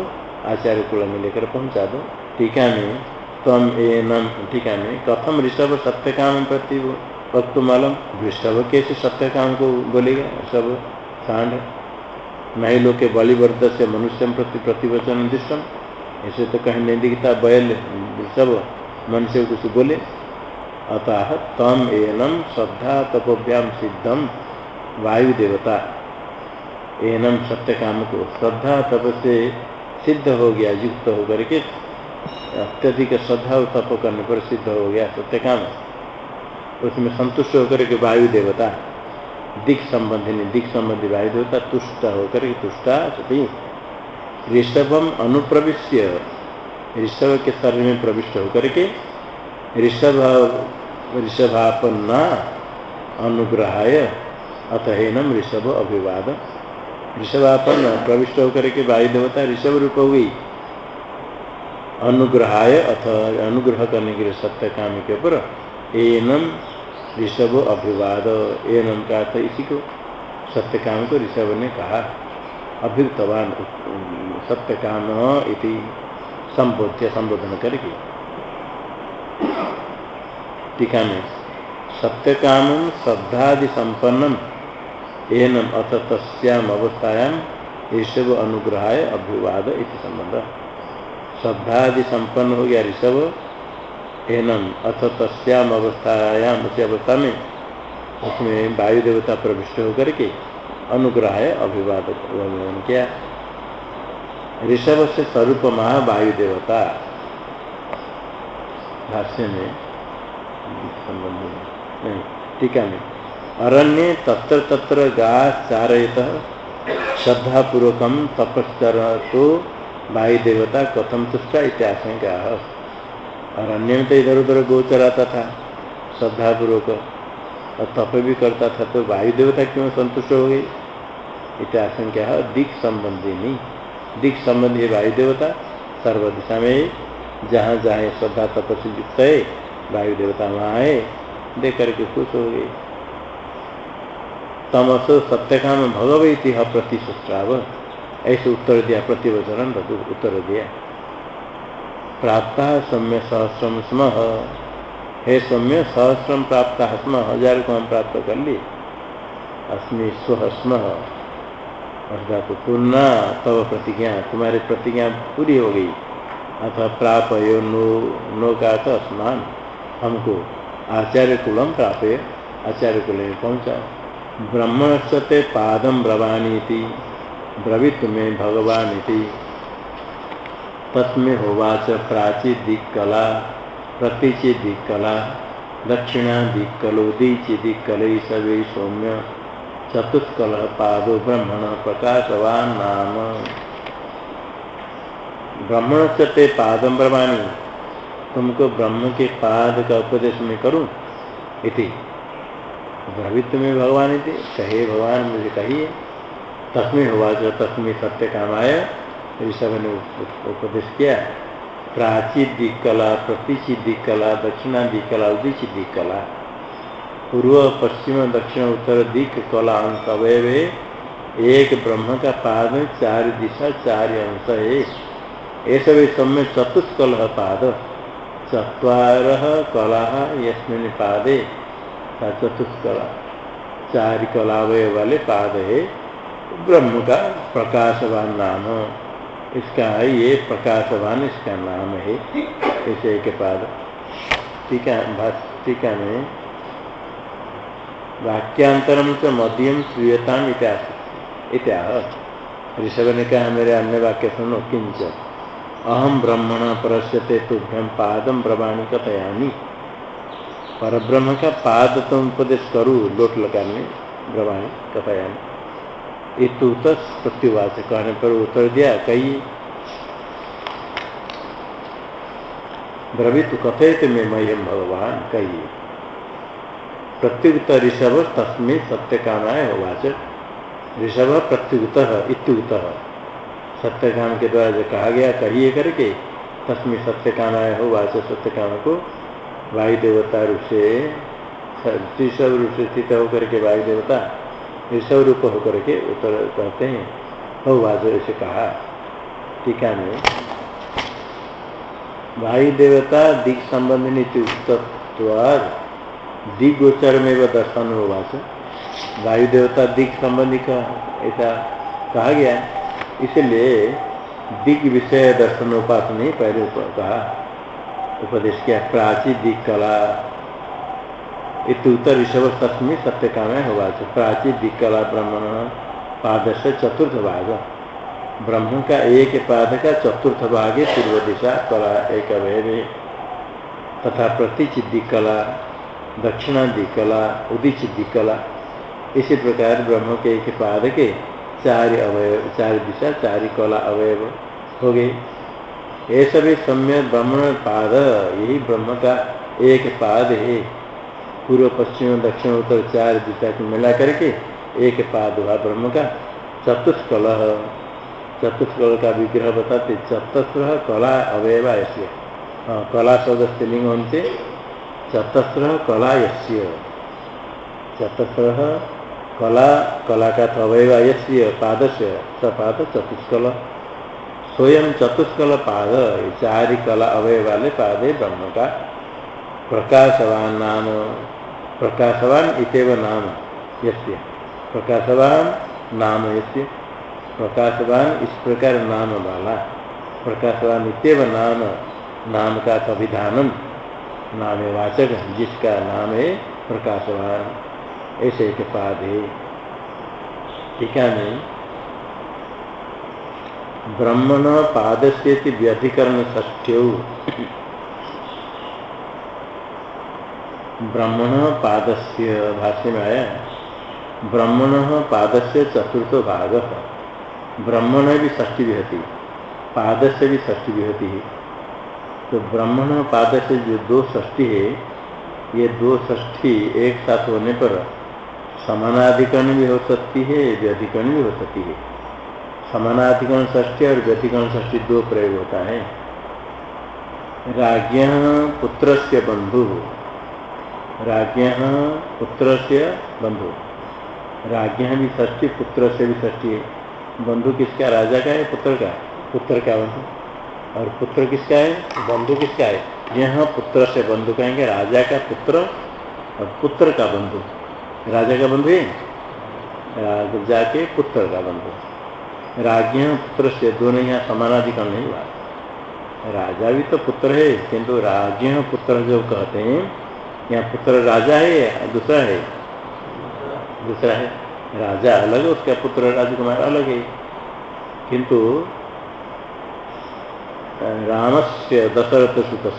Speaker 1: आचार्य कुल में लेकर पहुँचा दो। टीका में तम एनम टीका में कथम ऋषभ सत्य काम प्रति वक्त मालूम ऋषभ कैसे सत्य काम को बोलेगा? सब सांड। नहीं लोग के बलिवर्द से मनुष्य प्रति प्रतिवचन दृष्टम ऐसे तो कहीं नहीं दिखता, बैल सब मनुष्य कुछ बोले अतः तम एनम श्रद्धा तपोभ्याम सिद्धम वायु देवता। एनम सत्य काम को श्रद्धा तप से सिद्ध हो गया, युक्त होकर के अत्यधिक श्रद्धा और तप करने पर सिद्ध हो गया सत्य काम। उसमें संतुष्ट होकर के वायु देवता, दिख संबंधी नहीं, दिख संबंधी वायु देवता, तुष्ट होकर के तुष्टा सती। ऋषभम अनुप्रविश्य। ऋषभ के शरीर में प्रविष्ट होकर के ऋषभ ऋषभापन्ना अनुग्रहाय अतएनम ऋषभ अभिवाद। ऋषभापन्न प्रविष्ट होकर के वायु देवता ऋषभ रूप हुई अनुग्रहाय अथ अनुग्रह करने के लिए सत्य काम के ऊपर एनम ऋषभ अभिवाद। एनम का अर्थ इसी को सत्य काम को ऋषभ ने कहा। अभिवतवान सत्य काम इति संबोध्य, संबोधन करके। टीका में सत्य काम श्रद्धादि संपन्नम एनम अथ तस्याम अवस्थायाम ऋषभ अनुग्रहाय अभिवाद इति संबंध श्रद्धादि संपन्न हो गया ऋषभ एनम अथ तस्याम अवस्थायाम उसी अवस्था में, उसमें वायु देवता प्रविष्ट होकर के अनुग्रह अभिवाद अभिवादन किया। ऋषभ से स्वरूप महा देवता भाष्य में संबंध टीका में। अरण्य तत्र तत्र गा चारयत श्रद्धापूर्वक तपस्तर तो वायुदेवता कथम तुष्टा इत्याशंका अरण्य में तो इधर उधर गो चराता था श्रद्धापूर्वक। और तप भी करता था तो वायुदेवता क्यों संतुष्ट हो गई? इत्याशंका दिख संबंधी नहीं। दिख संबंधी वायु देवता सर्व दिशा में जहाँ जहाँ श्रद्धा तपस्वी युक्त है वायु देवता वहाँ है, देख करके खुश हो गए। तमसो सत्य काम भगवती प्रतिश्राव ऐसे उत्तर दिया, प्रतिवचन उत्तर दिया। प्राप्त सौम्य सहस्रम स्म। हे सौम्य सहस्रम प्राप्त स्म हज़ार को हम प्राप्त कर लिए। अस्मि स्व स्म। अर्थात पूर्णा तव प्रतिज्ञा। तुम्हारी प्रतिज्ञा पूरी हो गई। अथवा प्राप यो नो नो का तो स्मान हमको आचार्य कुलम प्राप्त आचार्य कुल में पहुँचा। ब्रह्मण ते पादम ब्रवाणी ब्रवित में भगवान तस्में होवाच प्राची दिक्कला प्रतीचि दिक्कला दक्षिणा दिक्कलोदीचि दिक्कल सवे सौम्य। चतुष्कल पादो ब्रह्मण प्रकाशवान नाम ब्रह्मण। से ते पादम तुमको ब्रह्म के पाद का उपदेश में करूँ? इति। भवित्व में भगवान थे कहे भगवान, मुझे कहिए। तस्में हुआ जो तस्में सत्य काम आया ऋषभ ने उपदेश किया। प्राची दिक्कला प्रतीचि दिक्कला दक्षिणा दिक्कला उदीची दिक्कला। पूर्व, पश्चिम, दक्षिण, उत्तर, दिक, कला अंश अवयव एक ब्रह्म का पाद में चार दिशा, चार अंश है ऐसा भी समय चतुष्कल पाद। चतर कला यस्मिन पादे। चतुष्कला। चार कलावय वाले पाद है ब्रह्म का प्रकाशवान नाम। इसका ये प्रकाशवान इसका नाम है। ऐसे के पाद। टीका टीका में वाक्यांतरम च मध्यम श्रूयता इत्याह ऋषभ ने कहा मेरे अन्य वाक्य सुनो किंच अहम ब्रह्मण परस्यते तुभ्यम पादम प्रमाणी कथयानी पर ब्रह्म का पाद तुम उपदेश करू लोट लगाने ब्रह्माणी कथयानी इतुत प्रत्युवाच कहने पर उत्तर दिया कही ब्रवित कथित में मह्यम भगवान कहिए प्रत्युत ऋषभ तस्में सत्य कामाय होवाच ऋषभ प्रत्युत इत्युत सत्य काम के द्वारा जो कहा गया, कहिए करके, तस्में सत्य कामाय हो वाच सत्य काम को वायु देवता रूप से ऋषभ रूप से स्थित होकर के वायु देवता ऋषभ रूप होकर के उत्तर कहते हैं। हो वाच ऐसे कहा टीका में वायु देवता दिग संबंधी उक्तत्वाद दिग्गोचर में वह दर्शन होगा वायु देवता दिग संबंधी का ऐसा कहा गया इसलिए दिग विषय दर्शन उपास नहीं पहले कहा। उपदेश किया, प्राची दिग कला। उत्तर ऋषभ तस्मी सत्य काम होगा प्राची दिग कला ब्रह्मण पाद से चतुर्थ भाग। ब्रह्म का एक पाद का चतुर्थ भाग है पूर्व दिशा कला एक अवय तथा प्रतिचिद्धि कला। दक्षिणादि कला उदिचिद्धि कला इसी प्रकार ब्रह्म के एक पाद के चार अवय, चार दिशा, चार कला अवयव हो गए। ये सभी सम्य ब्रह्म पाद, यही ब्रह्म का एक पाद है। पूर्व, पश्चिम, दक्षिण, उत्तर चार दिशा को मिला करके एक पाद हुआ ब्रह्म का चतुष्कल। चतुष्कल का विग्रह बताते चतस्र कला अवयवा ऐसे। हाँ कला सदस्य लिंग होने चतस्र कला यश्य चतस्र कला कला का अवयव यश्य पाद से सपाद चतुष्कल। स्वयं चतुष्कल पाद चार कला अवय वाले पाद ब्रह्म का प्रकाशवान नाम प्रकाशवान इतव नाम यस्य। प्रकाशवान नाम यस्य। प्रकाशवान इस प्रकार नाम वाला प्रकाशवान इतव नाम नाम का संविधान नाम वाचक जिसका नाम है प्रकाशवान। ऐसे एक पाद है। टीका में ब्रह्मण पाद से व्यधिकरण ष्ठ्यो ब्रह्मण से भाष्य में आया। ब्रह्मण से चतुर्थ भाग। ब्रह्मण भी ष्ठी विहति। से भी ष्ठी विहति है। तो ब्राह्मण पाद से जो दो ष्ठी है, ये दो ष्ठी एक साथ होने पर समानाधिकरण भी हो सकती है व्यधिकरण भी हो सकती है। समानाधिकरण ष्ठी और व्यधिकरण ष्ठी दो प्रयोग होता है। राज्ञ पुत्र से बंधु। राज्ञ पुत्र से बंधु। राज्ञ भी ष्ठी पुत्र से भी ष्ठी है। बंधु किसका? राजा का है, पुत्र का? पुत्र का बंधु। और पुत्र किसका है? बंधु किसका है? यह पुत्र से बंधु कहेंगे, राजा का पुत्र और पुत्र का बंधु। राजा का बंधु है? राजा के पुत्र का बंधु। राज्ञ पुत्र से दोनों यहाँ समानाधिकरण नहीं हुआ। राजा भी तो पुत्र है, किंतु राज्य पुत्र जो कहते हैं, यहाँ पुत्र राजा है दूसरा है? दूसरा है। राजा अलग उसका पुत्र राजकुमार अलग है। किंतु राम से दशरथ सुत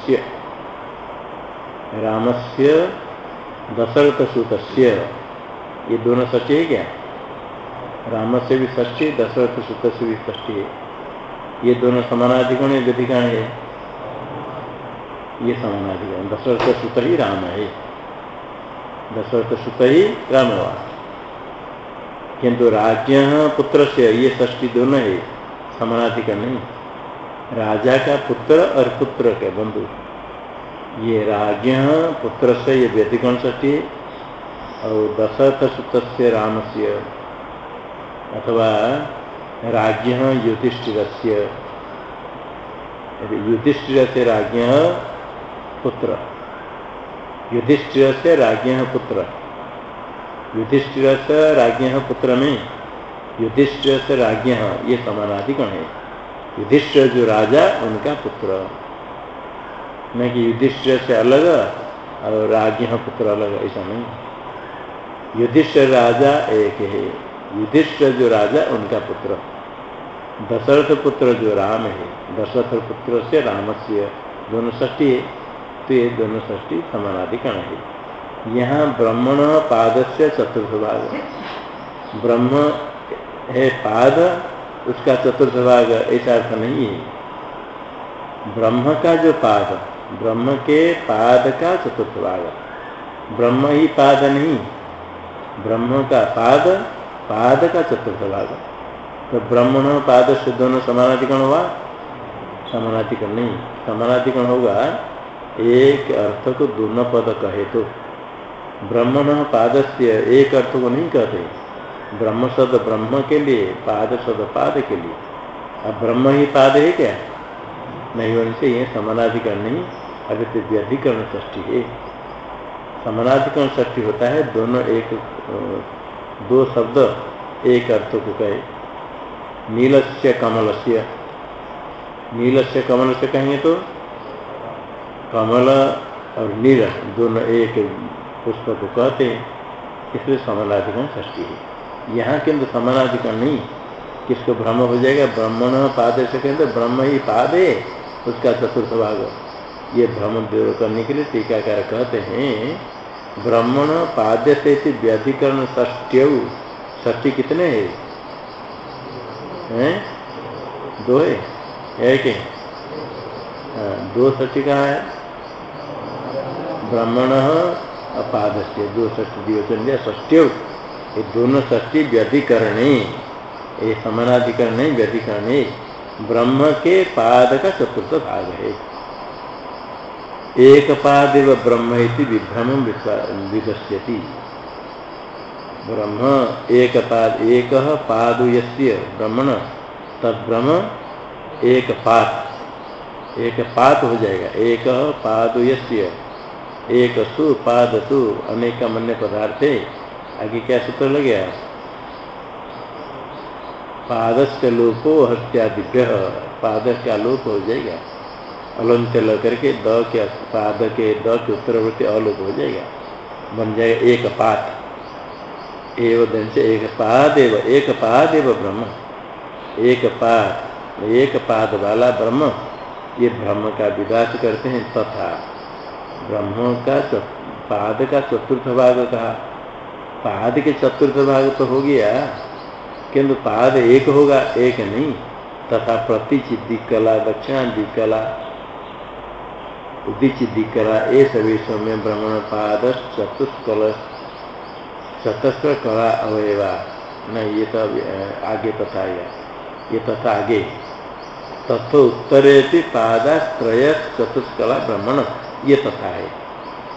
Speaker 1: राम से दशरथ सुत ये दोनों सच्चे है क्या? राम से भी ष्ठी दशरथ सुत से भी ष्ठी है ये दोनों समानाधिकरण है व्यधिकरण है। ये समानाधिकरण दशरथ सुत ही राम है। दशरथ सुत ही राम हुआ किंतु राज्य पुत्र से ये ष्ठी दोनों है समानाधिकरण नहीं। राजा का पुत्र और पुत्र के बंधु। ये राज्य पुत्र से ये व्यधिकरण ष्ठी और दशरथ सुत से राम से अथवा राज्य युधिष्ठिर से युधिष्ठिर से राज्य पुत्र युधिष्ठिर से राज्य पुत्र। युधिष्ठिर से राज्य पुत्र में युधिष्ठिर से राज्य ये समानाधिकरण है। युधिष्ठिर जो राजा उनका पुत्र। न कि युधिष्ठिर से अलग और राज्य पुत्र अलग, ऐसा नहीं। युधिष्ठिर राजा एक है। युधिष्ठिर जो राजा, उनका पुत्र। दशरथ पुत्र जो राम है। दशरथ पुत्र से राम से दोनों ष्ठी है। तो ये दोनों ष्ठी समानाधिकरण है। यहाँ ब्रह्मण पाद से चतुर्थ भाग। ब्रह्म है पाद उसका चतुर्थ भाग ऐसा अर्थ नहीं है ब्रह्म का जो पाद, ब्रह्म के पाद का चतुर्थ भाग। ब्रह्म ही पाद नहीं, ब्रह्म का पाद पाद का चतुर्थ भाग। तो ब्रह्मण पाद दोनों समानाधिकरण हुआ? समानाधिकरण नहीं। समानाधिकरण होगा, एक अर्थ को दोनों पद कहे तो। ब्रह्मण पाद से एक अर्थ को नहीं कहते। ब्रह्म शब्द ब्रह्म के लिए पाद शब्द पाद के लिए। अब ब्रह्म ही पाद है क्या? नहीं होने से ये समानाधिकरण नहीं अभी तो व्यधिकरण ष्टी है। समानाधिकरण ष्टी होता है, दोनों एक दो शब्द एक अर्थ को कहे। नील से कमल से नील से कमल से कहेंगे तो? कमल और नील, दोनों एक पुष्प को कहते हैं, इसलिए समानाधिकरण ष्टी है। यहाँ किंतु समानाधिकरण नहीं। किसको भ्रम हो जाएगा? ब्रह्मण पाद से कहते ब्रह्म ही पाद उसका चतुर्थ भाग। ये भ्रम दूर करने के लिए टीकाकार कहते हैं ब्राह्मण पाद्य से व्यधिकरण ष्ट्य ष्टी कितने है? हैं? दो है? एक है। हाँ, दो ष्टी कहाँ है? ब्राह्मण अपाद से दो ष्टी दिवचन दिया ये दोनों ष्टी व्यधिकरण ये समानाधिकरण नहीं व्यधिकरण ब्रह्म के पाद का चतुर्थ भाग है। एक पाद ब्रह्म विभ्रम विदस्यति। ब्रह्म एक पाद एक पाद ब्रह्मण तद्ब्रह्म एक पात एक पात हो जाएगा। एक पाद एक सु पाद सु अनेक मन्य पदार्थ आगे क्या सूत्र लग? गया पादस्य हत्या दिव्य पाद का लोप हो जाएगा। अलंत ल करके द के पाद के द के उत्तरवर्ती अलोप हो जाएगा। बन जाएगा एक पात एव दिन से एक पाद एव, एक पाद एव ब्रह्म। एक पाद एक पाद वाला ब्रह्म। ये ब्रह्म का विकास करते हैं तथा। ब्रह्म का पाद का चतुर्थ भाग कहा। पाद के चतुर्थ भाग तो हो गया, किंतु पाद एक होगा, एक नहीं। तथा प्रतिचिद्धि कला दक्षिणा कला उदिचिदिकरा ये सभी समय भ्रमण पाद चतुष्कल चतस्र कला अवयवा। नहीं, ये तो आगे तथा ये तथा आगे। तथो उत्तरे पादाश्रय चतुष्कला भ्रमण ये तथा है।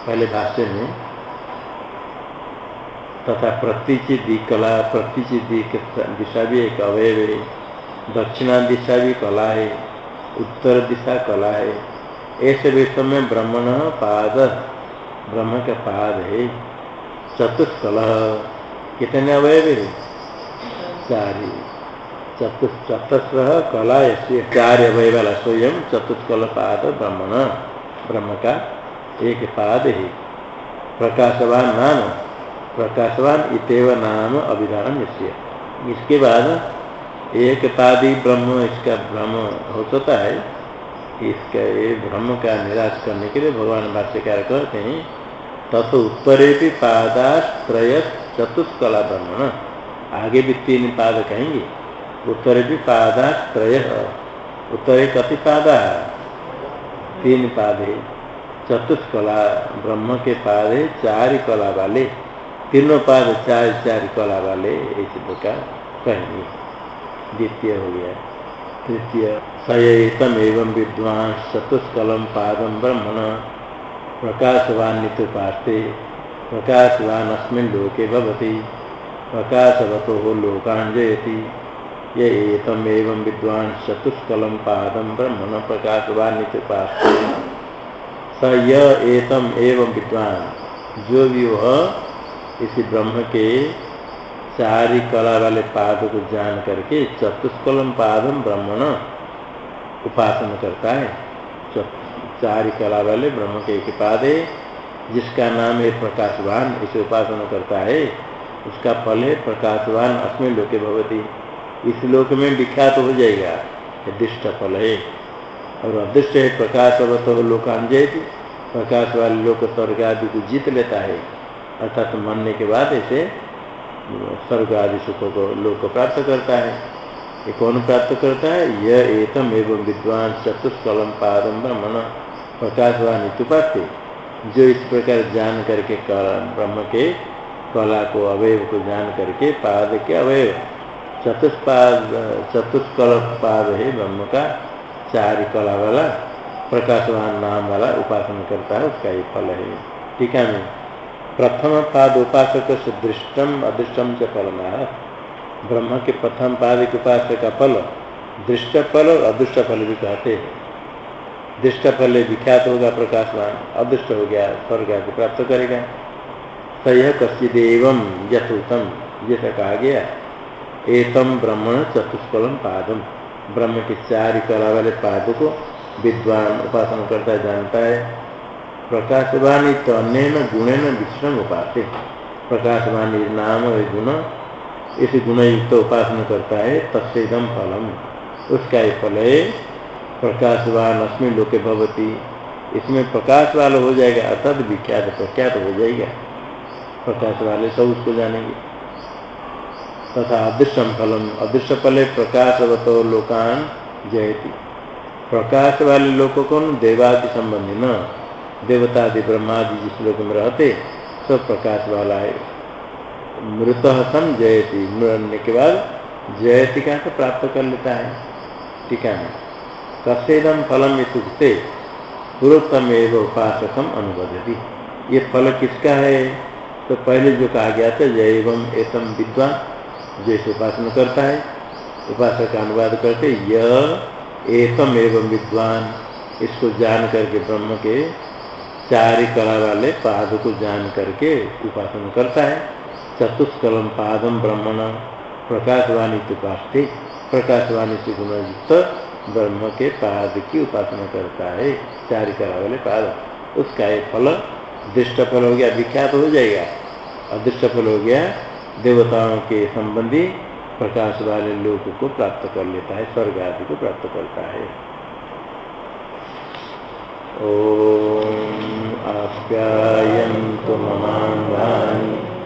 Speaker 1: पहले भाष्य में तथा प्रतिचिदी कला प्रतिचिदी दिशा भी एक अवयव है दक्षिणा दिशा भी कला है, उत्तर दिशा कला है, ऐसे विश्व में ब्रह्मण पाद, ब्रह्म का पाद है चतुष्कल कितने अवयव है? चारि चतुष्चतस्र कला ऐसे चार अवय वाला स्वयं चतुष्कल पाद ब्रह्मण, ब्रह्म का एक पाद है। प्रकाशवान नाम प्रकाशवान इतव नाम अभिधान इसके बाद एक पादी ब्रह्म, इसका ब्रह्म हो सकता है, इसका ये भ्रम का निराश करने के लिए भगवान भाष्यकार कहते हैं तथ उत्तरे भी पादाश्रय चतुष्कला ब्रह्मण। आगे भी तीन पाद कहेंगे। उत्तरे भी पादाश्रय उत्तरे कति पादा? तीन पाद। चतुष्कला ब्रह्म के पाद चार कला वाले। तीनों पाद चार चार कला वाले इस प्रकार कहेंगे। द्वितीय हो गया। तृतीय सयतम एवं विद्वान चतुष्कलम पादम ब्रह्मण। प्रकाशवान नितुपास्ते प्रकाशवान अस्मिन् लोके भवति। प्रकाशवतो लोकांजयति ये एतम एवं विद्वान चतुष्कलम पादम ब्रह्मण प्रकाशवान नितुपास्ते स य एतम एवं विद्वान, जो भी वह इसी ब्रह्म के चारी कला वाले पाद को जान करके चतुष्कलम पादम ब्रह्मण उपासना करता है। चार कला वाले ब्रह्म के एक पाद है, जिसका नाम है प्रकाशवान, इसे उपासना करता है। उसका फल है प्रकाशवान, अस्मिन लोके भवती। इस लोक में विख्यात हो जाएगा अदृष्ट फल है। और अदृष्ट है प्रकाश अवत लोकांजयती। प्रकाश वाले लोक स्वर्ग आदि को जीत लेता है। अर्थात मरने के बाद ऐसे स्वर्ग आदि सुखों को, लोक प्राप्त करता है। ये कौन प्राप्त करता है? यह एतम एवं विद्वान चतुष्कलम पादम ब्रह्मण प्रकाशवान इतुपाते जो इस प्रकार जान करके कला, ब्रह्म के कला को, अवयव को जान करके पाद के अवयव। चतुष्पाद चतुष्कल पाद है ब्रह्म का चार कला वाला, प्रकाशवान नाम वाला उपासना करता है, उसका ये फल है। टीका में प्रथम पाद उपासक से दृष्टम अदृष्टम से फलना ब्रह्म के प्रथम पाद उपासक का फल दृष्ट फल और अदृष्ट फल भी कहते हैं। दृष्ट फल विख्यात होगा प्रकाशवान, अदृष्ट हो गया, स्वर्ग आदि प्राप्त करेगा। सह कश्चिदेव यथोतम जैसा कहा गया, एतम ब्रह्मण चतुष्फलम पादम। ब्रह्म के चार कला वाले पाद को विद्वान उपासना करता जानता है। प्रकाशवाणी तो अन्य गुणेन विष्णु उपासे प्रकाशवाणी नाम गुण। इस गुण युक्त उपासना करता है तस्दम फलम। उसका ही फल है, प्रकाशवान अस्मिन लोके भवती। इसमें प्रकाश वाला हो जाएगा अर्थात विख्यात, प्रख्यात हो जाएगा। प्रकाश वाले सब उसको जानेंगे। तथा अदृश्यम फलम। अदृश्य फल प्रकाशवत लोकान जयती। प्रकाश वाले लोग कौन? देवादि संबंधी न। देवतादि ब्रह्मादि जिस लोक में रहते, सब प्रकाश वाला है। मृत सन जयती मरने के बाद जयती का तो प्राप्त कर लेता है। टीका है कसेदम फलम इतुक्ते पूर्वोत्तम एवं उपासकम अनुबदती ये फल किसका है? तो पहले जो कहा गया था, जय एवं एतम विद्वान जैसे उपासना करता है, उपासक का अनुवाद करते यह एतम एवं विद्वान। इसको जान करके ब्रह्म के चार कला वाले पाद को जान करके उपासना करता है। चतुष्कलम पादम ब्रह्मण प्रकाशवाणी उपास प्रकाशवाणी से गुणयुक्त ब्रह्म के पाद की उपासना करता है चार कला वाले पाद। उसका एक फल, दृष्ट फल हो गया, विख्यात हो जाएगा। अदृष्ट फल हो गया, देवताओं के संबंधी प्रकाश वाले लोग को प्राप्त कर लेता है, स्वर्ग आदि को प्राप्त करता है। ओम आप्यायन्तु ममांगानी